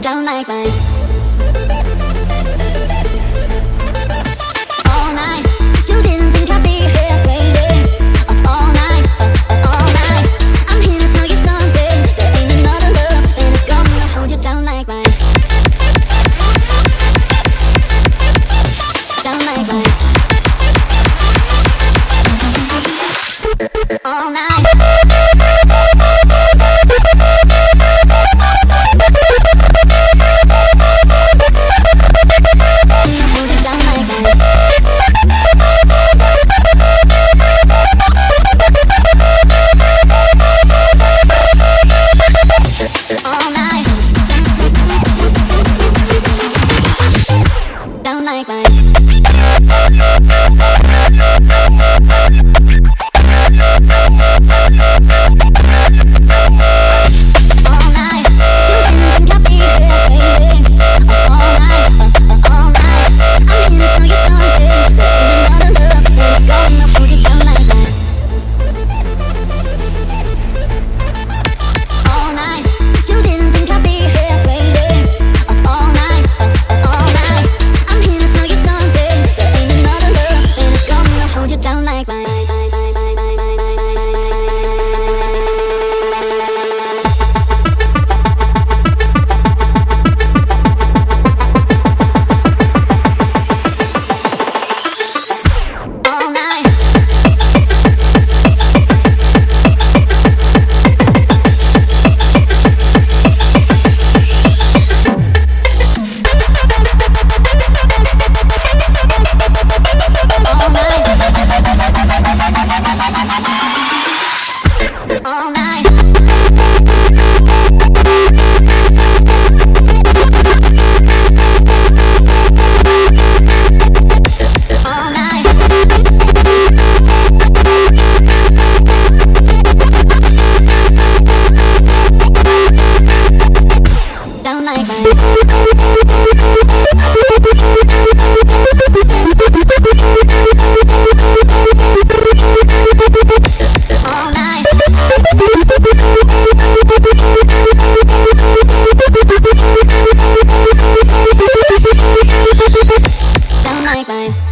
down like mine. all. fine.